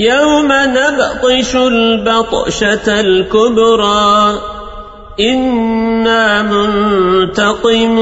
يوم نبطش البطشة الكبرى إنا منتقمون.